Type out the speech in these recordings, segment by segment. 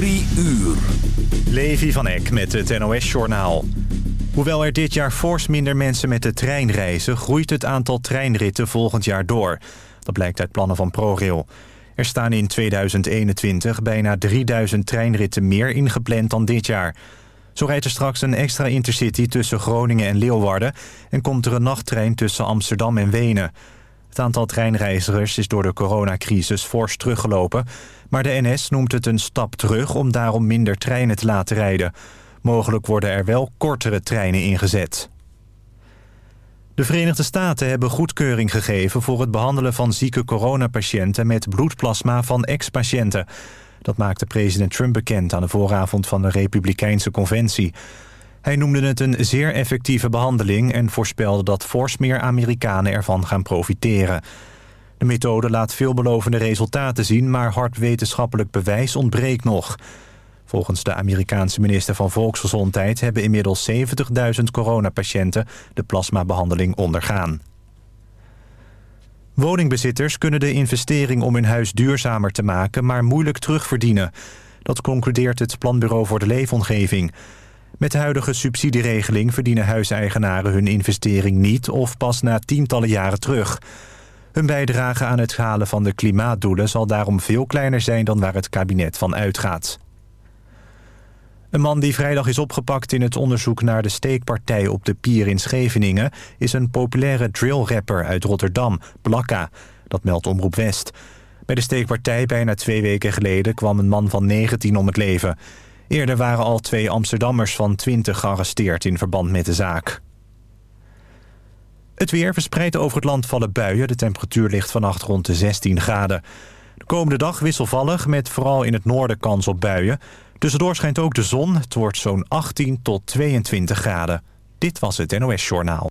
Drie uur. Levi van Eck met het NOS-journaal. Hoewel er dit jaar fors minder mensen met de trein reizen... groeit het aantal treinritten volgend jaar door. Dat blijkt uit plannen van ProRail. Er staan in 2021 bijna 3000 treinritten meer ingepland dan dit jaar. Zo rijdt er straks een extra intercity tussen Groningen en Leeuwarden... en komt er een nachttrein tussen Amsterdam en Wenen. Het aantal treinreizigers is door de coronacrisis fors teruggelopen... maar de NS noemt het een stap terug om daarom minder treinen te laten rijden. Mogelijk worden er wel kortere treinen ingezet. De Verenigde Staten hebben goedkeuring gegeven voor het behandelen van zieke coronapatiënten met bloedplasma van ex-patiënten. Dat maakte president Trump bekend aan de vooravond van de Republikeinse Conventie. Hij noemde het een zeer effectieve behandeling... en voorspelde dat fors meer Amerikanen ervan gaan profiteren. De methode laat veelbelovende resultaten zien... maar hard wetenschappelijk bewijs ontbreekt nog. Volgens de Amerikaanse minister van Volksgezondheid... hebben inmiddels 70.000 coronapatiënten de plasmabehandeling ondergaan. Woningbezitters kunnen de investering om hun huis duurzamer te maken... maar moeilijk terugverdienen. Dat concludeert het Planbureau voor de Leefomgeving... Met de huidige subsidieregeling verdienen huiseigenaren hun investering niet... of pas na tientallen jaren terug. Hun bijdrage aan het halen van de klimaatdoelen zal daarom veel kleiner zijn... dan waar het kabinet van uitgaat. Een man die vrijdag is opgepakt in het onderzoek naar de steekpartij op de pier in Scheveningen... is een populaire drillrapper uit Rotterdam, Blakka. Dat meldt Omroep West. Bij de steekpartij bijna twee weken geleden kwam een man van 19 om het leven... Eerder waren al twee Amsterdammers van 20 gearresteerd in verband met de zaak. Het weer verspreidt over het land vallen buien. De temperatuur ligt vannacht rond de 16 graden. De komende dag wisselvallig met vooral in het noorden kans op buien. Tussendoor schijnt ook de zon. Het wordt zo'n 18 tot 22 graden. Dit was het NOS Journaal.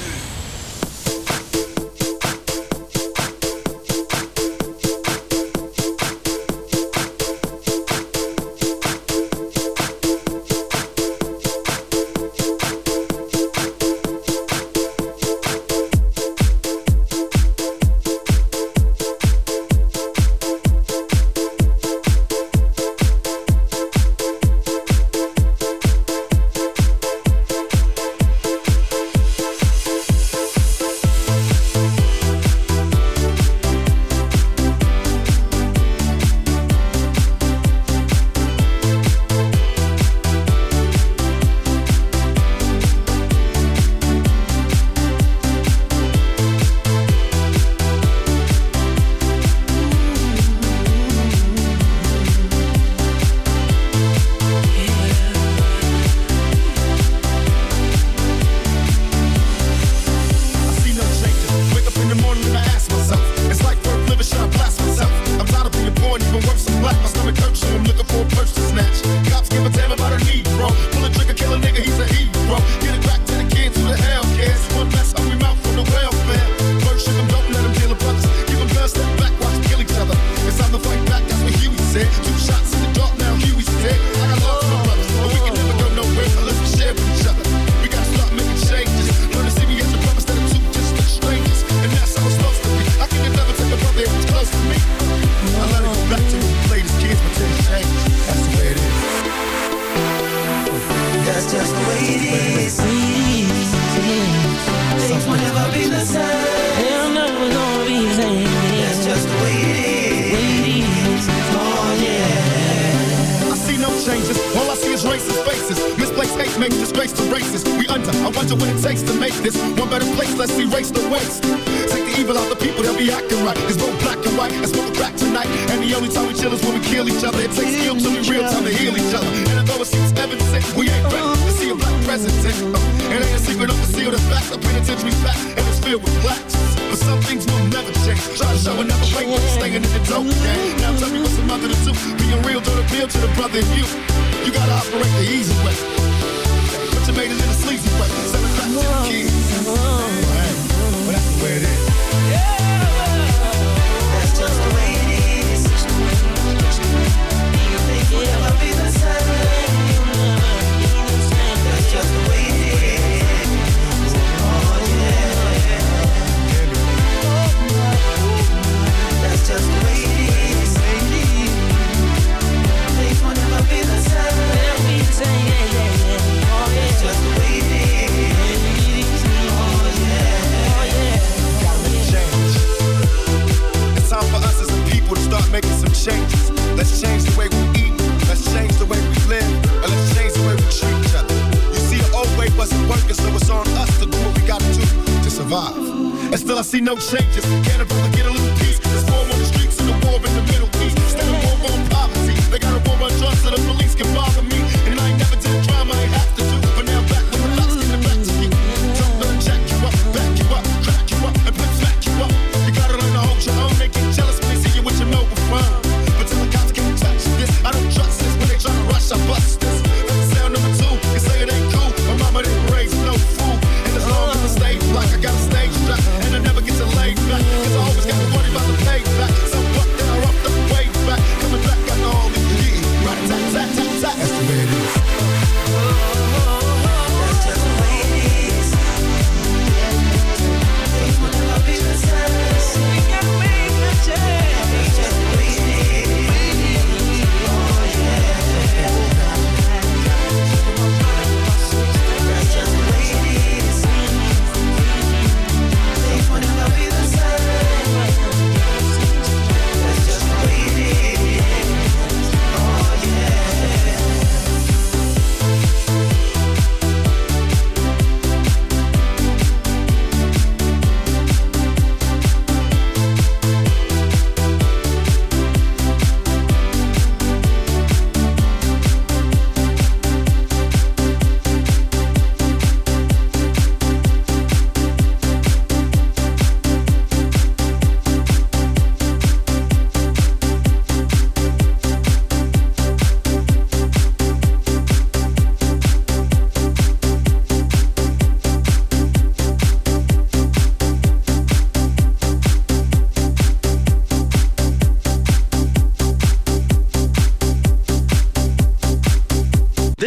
And still I see no changes. Can't afford to get a little peace. There's war on the streets and the war in the Middle East. Still a war on poverty. They got a war on drugs so the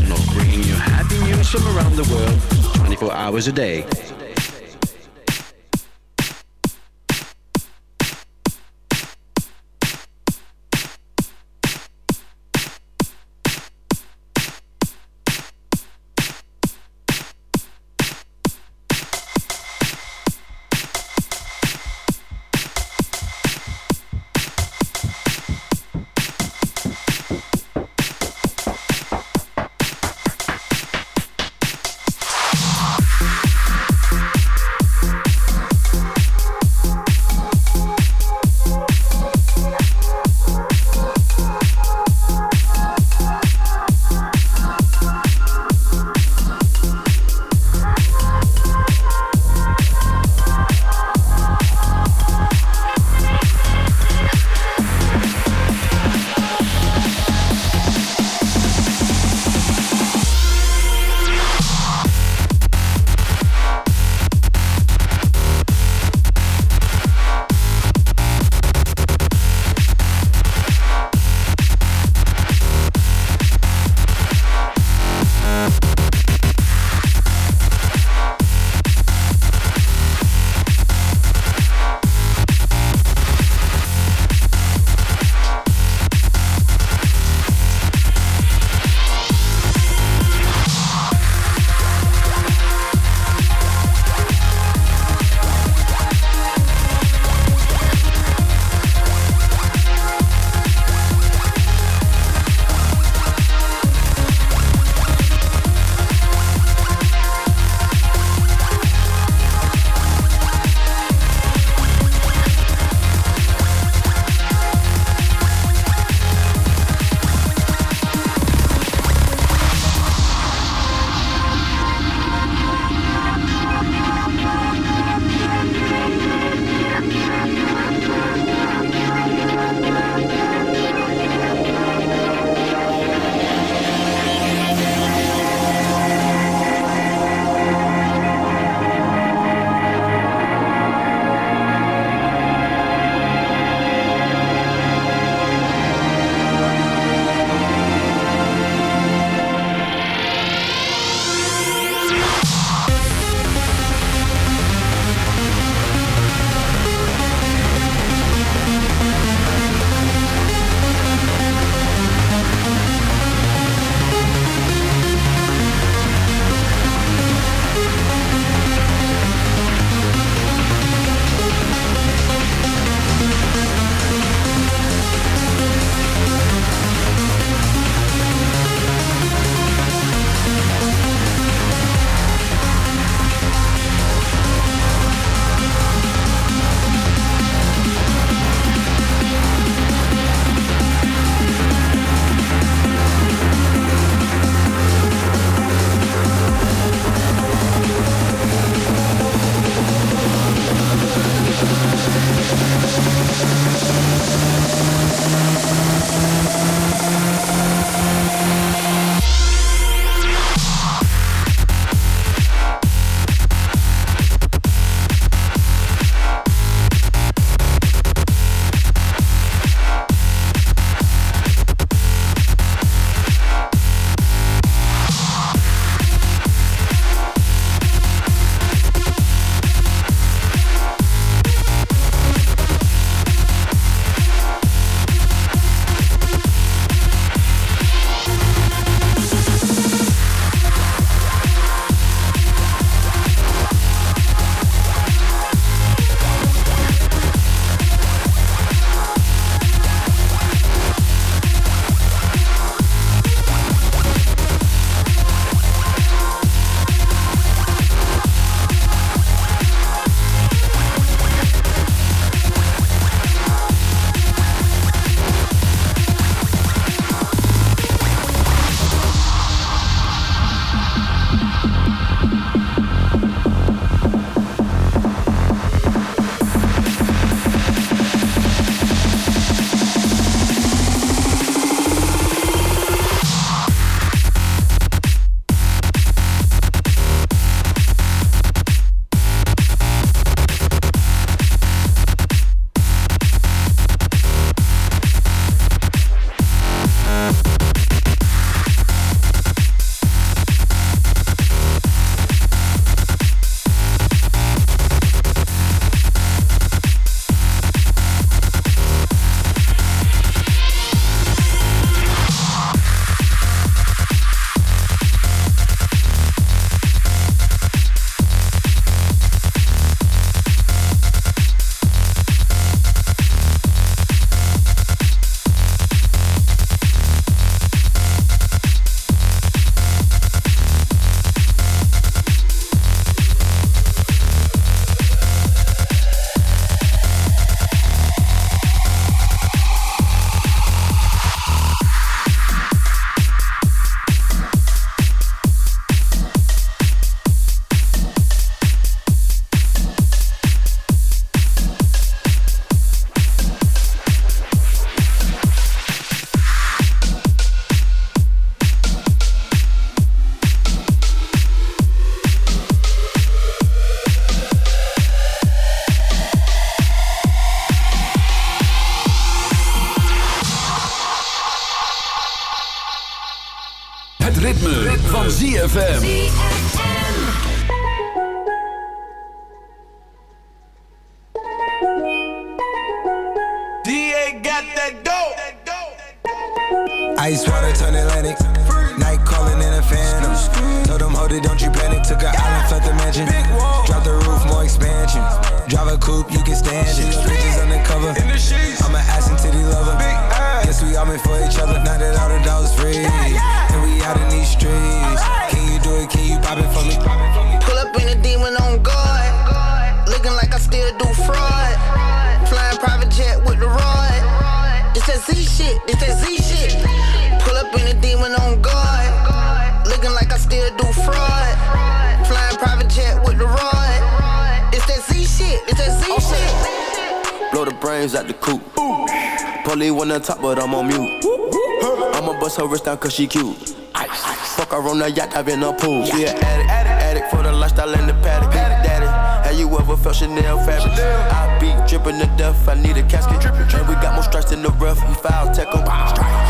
International, bringing you happy news from around the world 24 hours a day. Cause she cute. Fuck her on the yacht, I've been a pool. She an addict, addict for the lifestyle and the paddock. Daddy, have you ever felt Chanel fabric? I be dripping to death, I need a casket. And we got more strikes in the rough, we foul tech 'em.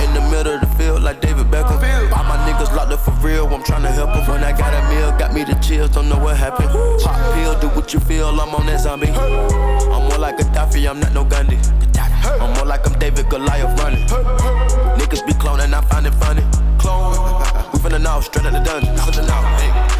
In the middle of the field, like David Beckham. All my niggas locked up for real, I'm trying to tryna help 'em. Got a me the chills, don't know what happened. Pop pill, do what you feel, I'm on that zombie. I'm more like Gaddafi, I'm not no Gandhi. I'm more like I'm David Goliath running. Niggas be cloning, I find it funny. Clone, we finna know, straight out the dungeon.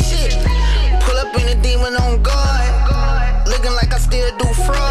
do fraud.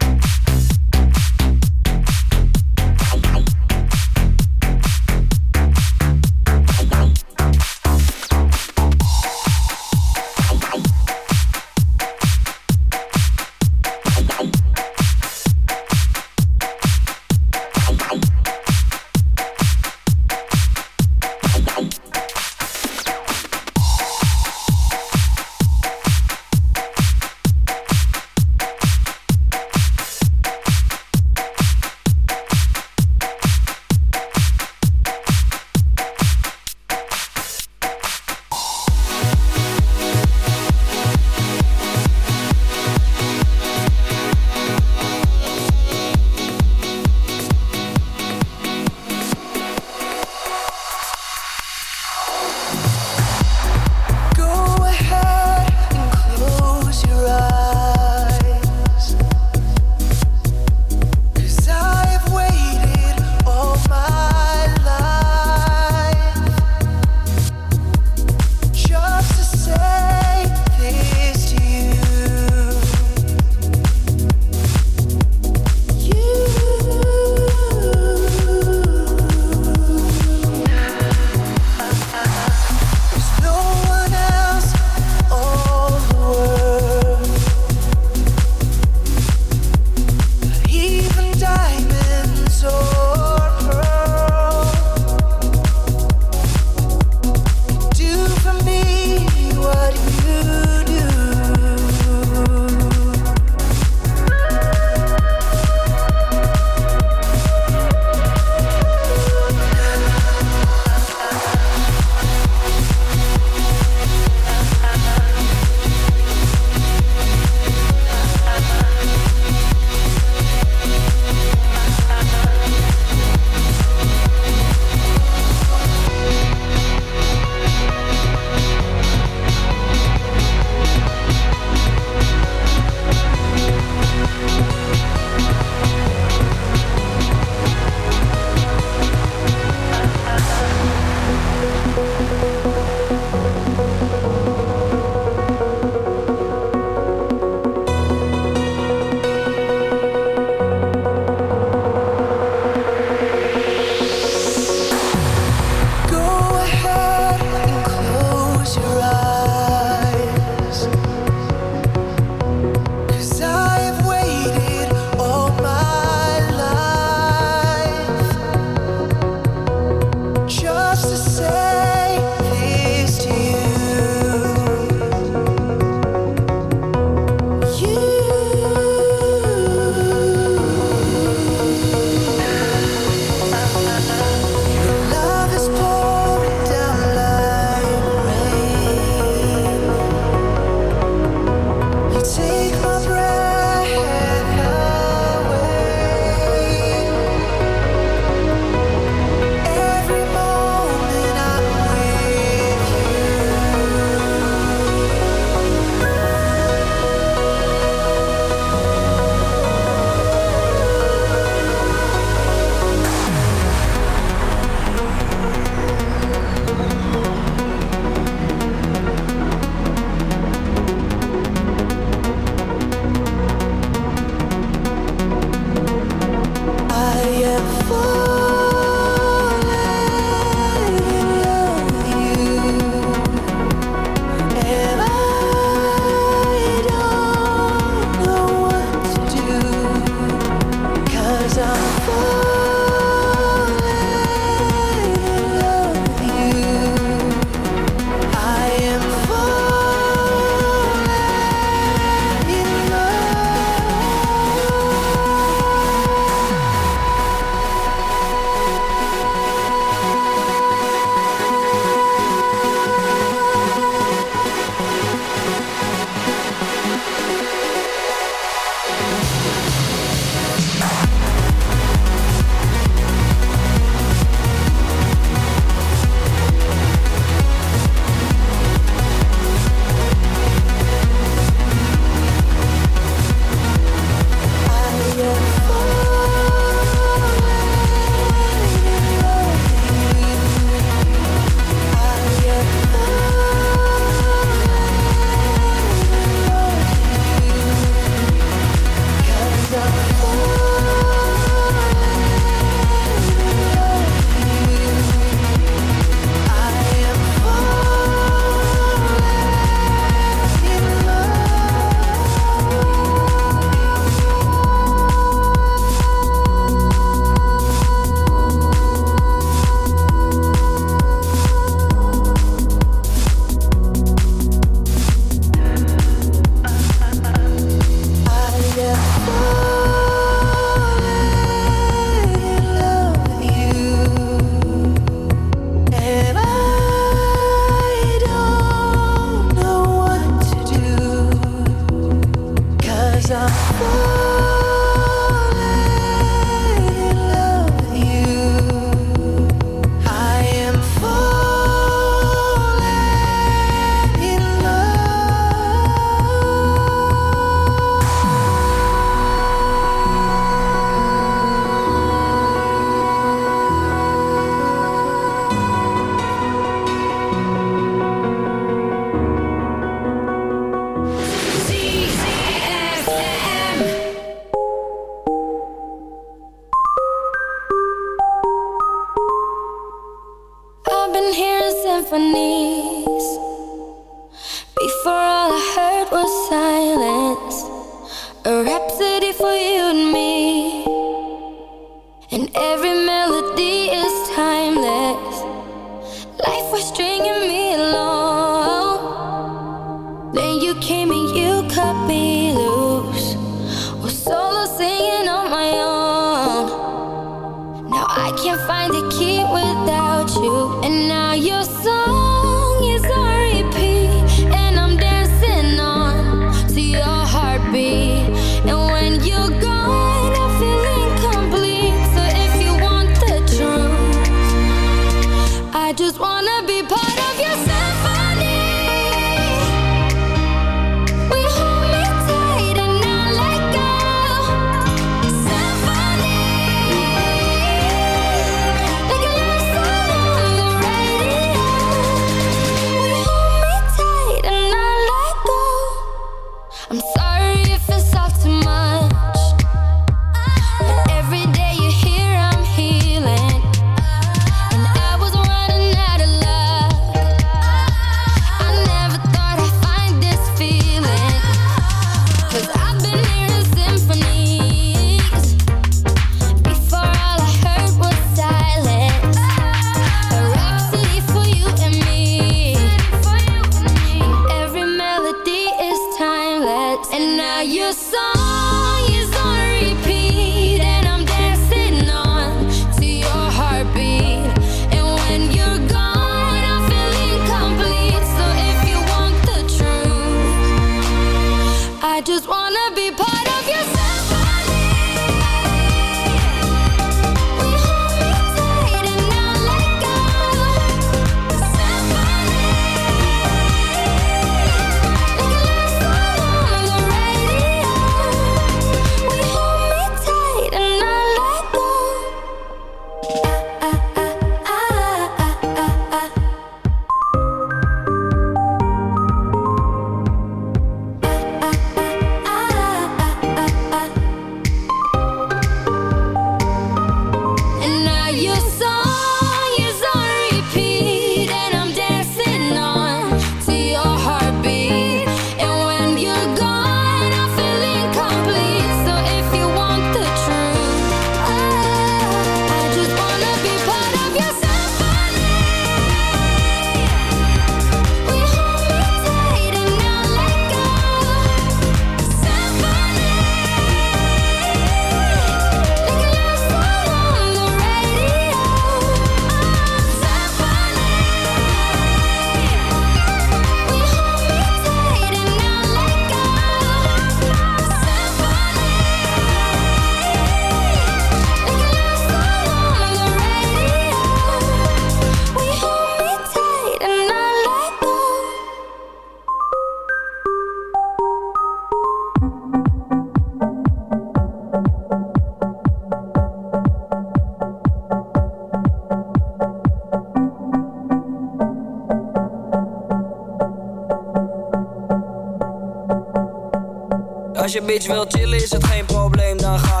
je bitch wil chillen is het geen probleem, dan ga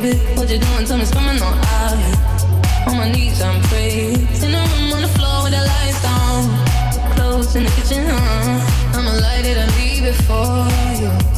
baby. What you doing? Tell me coming on I. On my knees, I'm praying. In a room on the floor with the lights on. Clothes in the kitchen, huh? I'ma light it, I leave it for you.